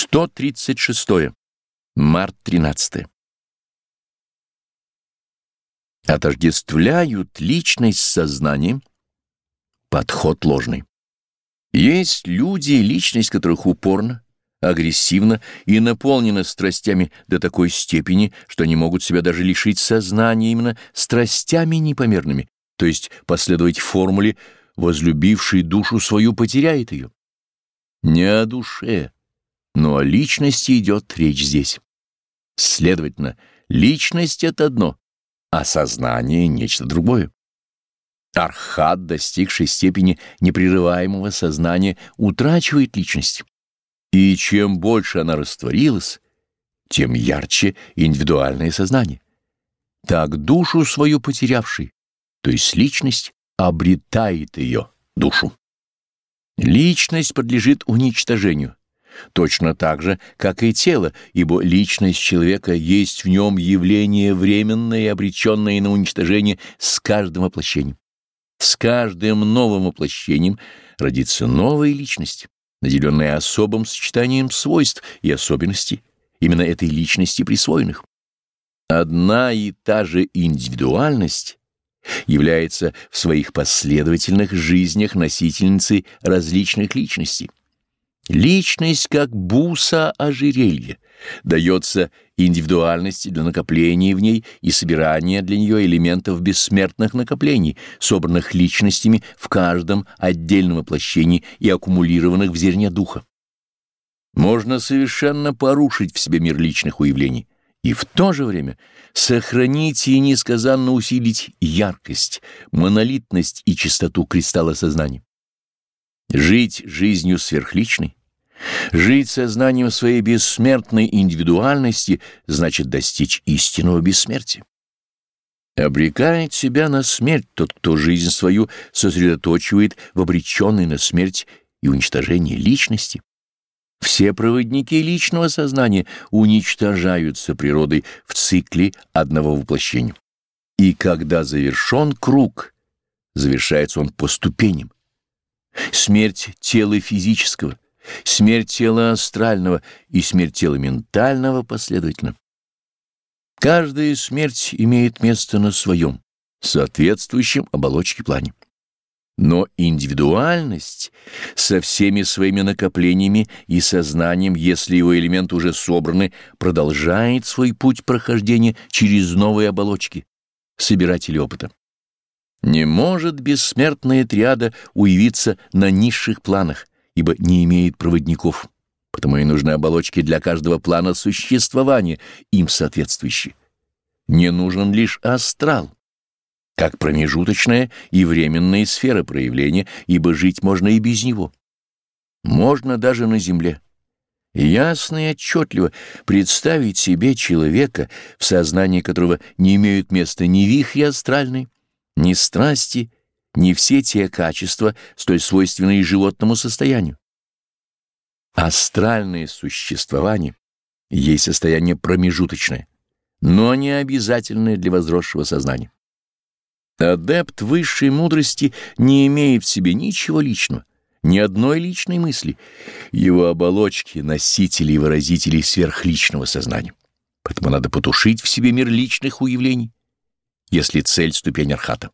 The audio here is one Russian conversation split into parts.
136. Март 13. Отождествляют личность с сознанием. Подход ложный. Есть люди, личность которых упорна, агрессивна и наполнена страстями до такой степени, что они могут себя даже лишить сознания именно страстями непомерными, то есть последовать формуле «возлюбивший душу свою потеряет ее». Не о душе, но о личности идет речь здесь. Следовательно, личность — это одно, а сознание — нечто другое. Архат, достигший степени непрерываемого сознания, утрачивает личность. И чем больше она растворилась, тем ярче индивидуальное сознание. Так душу свою потерявший, то есть личность, обретает ее, душу. Личность подлежит уничтожению, точно так же, как и тело, ибо личность человека есть в нем явление временное и обреченное на уничтожение с каждым воплощением. С каждым новым воплощением родится новая личность, наделенная особым сочетанием свойств и особенностей, именно этой личности присвоенных. Одна и та же индивидуальность является в своих последовательных жизнях носительницей различных личностей. Личность, как буса ожерелья, дается индивидуальности для накопления в ней и собирания для нее элементов бессмертных накоплений, собранных личностями в каждом отдельном воплощении и аккумулированных в зерне духа. Можно совершенно порушить в себе мир личных уявлений, и в то же время сохранить и несказанно усилить яркость, монолитность и чистоту кристалла сознания. Жить жизнью сверхличной, жить сознанием своей бессмертной индивидуальности значит достичь истинного бессмертия. Обрекает себя на смерть тот, кто жизнь свою сосредоточивает в обреченной на смерть и уничтожение личности. Все проводники личного сознания уничтожаются природой в цикле одного воплощения. И когда завершен круг, завершается он по ступеням. Смерть тела физического, смерть тела астрального и смерть тела ментального последовательно. Каждая смерть имеет место на своем, соответствующем оболочке плане. Но индивидуальность со всеми своими накоплениями и сознанием, если его элементы уже собраны, продолжает свой путь прохождения через новые оболочки, собиратели опыта. Не может бессмертная триада уявиться на низших планах, ибо не имеет проводников, потому и нужны оболочки для каждого плана существования, им соответствующие. Не нужен лишь астрал как промежуточная и временная сфера проявления, ибо жить можно и без него. Можно даже на земле. Ясно и отчетливо представить себе человека, в сознании которого не имеют места ни вихри астральной, ни страсти, ни все те качества, столь свойственные животному состоянию. Астральное существование есть состояние промежуточное, но не обязательное для возросшего сознания. Адепт высшей мудрости не имеет в себе ничего личного, ни одной личной мысли. Его оболочки — носители и выразители сверхличного сознания. Поэтому надо потушить в себе мир личных уявлений, если цель — ступень архата.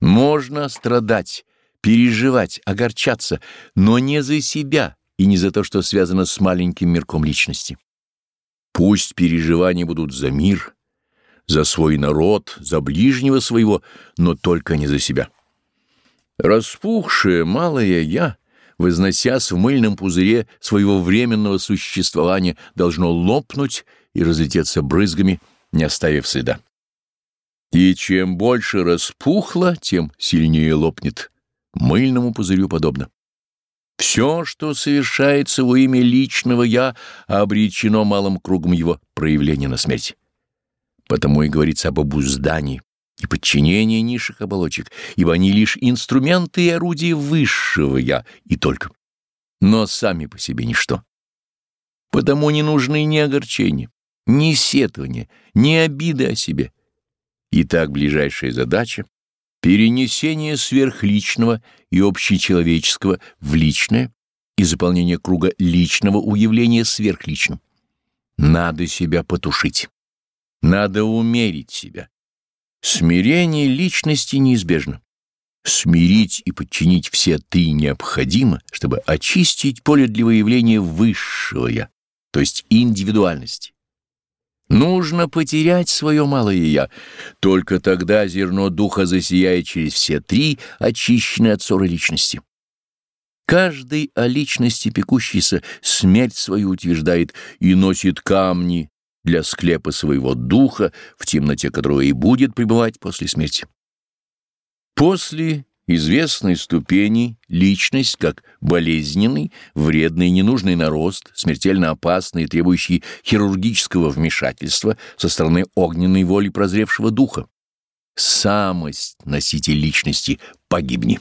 Можно страдать, переживать, огорчаться, но не за себя и не за то, что связано с маленьким мирком личности. Пусть переживания будут за мир — за свой народ, за ближнего своего, но только не за себя. Распухшее малое «я», возносясь в мыльном пузыре своего временного существования, должно лопнуть и разлететься брызгами, не оставив следа. И чем больше распухло, тем сильнее лопнет, мыльному пузырю подобно. Все, что совершается во имя личного «я», обречено малым кругом его проявления на смерть. Потому и говорится об обуздании и подчинении низших оболочек, ибо они лишь инструменты и орудия высшего «я» и только. Но сами по себе ничто. Потому не нужны ни огорчения, ни сетования, ни обиды о себе. Итак, ближайшая задача — перенесение сверхличного и общечеловеческого в личное и заполнение круга личного уявления сверхличным. Надо себя потушить. Надо умерить себя. Смирение личности неизбежно. Смирить и подчинить все три необходимо, чтобы очистить поле для выявления высшего «я», то есть индивидуальности. Нужно потерять свое малое «я», только тогда зерно духа засияет через все три очищенные от ссоры личности. Каждый о личности пекущийся смерть свою утверждает и носит камни для склепа своего духа, в темноте которого и будет пребывать после смерти. После известной ступени личность, как болезненный, вредный, ненужный нарост, смертельно опасный требующий хирургического вмешательства со стороны огненной воли прозревшего духа. Самость, носитель личности, погибни.